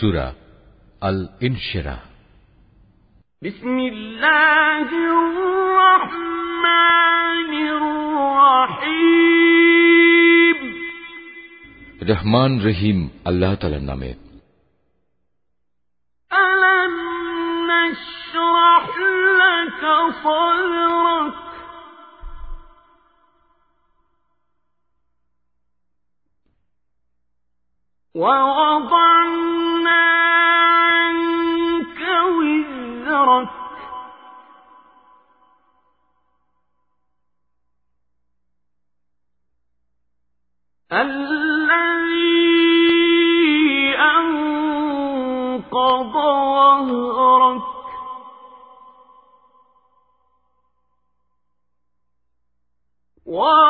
سورة الانشرة بسم الله الرحمن الرحيم. رحمان رحيم الله تعالى نامه ألم نشرح لك صدرك؟ ووضع وزرك الذي أنقض ظهرك ورفعنا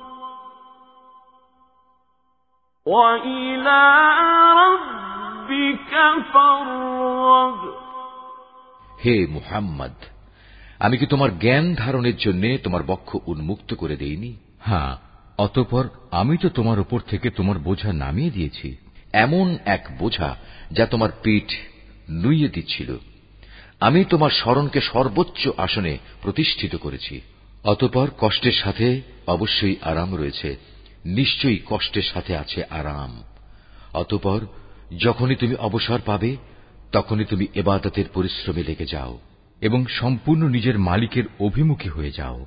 وإلى ربك فارغب হে মুহাম্মদ আমি কি তোমার জ্ঞান ধারণের জন্য তোমার বক্ষ উন্মুক্ত করে দেইনি হ্যাঁ অতপর আমি তো তোমার উপর থেকে তোমার বোঝা নামিয়ে দিয়েছি এমন এক বোঝা যা তোমার পিঠ নুইয়ে দিচ্ছিল আমি তোমার স্মরণকে সর্বোচ্চ আসনে প্রতিষ্ঠিত করেছি অতপর কষ্টের সাথে অবশ্যই আরাম রয়েছে নিশ্চয়ই কষ্টের সাথে আছে আরাম। অতপর, যখনই তুমি অবসর পাবে, তখনই তুমি এবাদতের পরিশ্রমে লেগে যাও এবং সম্পূর্ণ নিজের মালিকের অভিমুখী হয়ে যাও।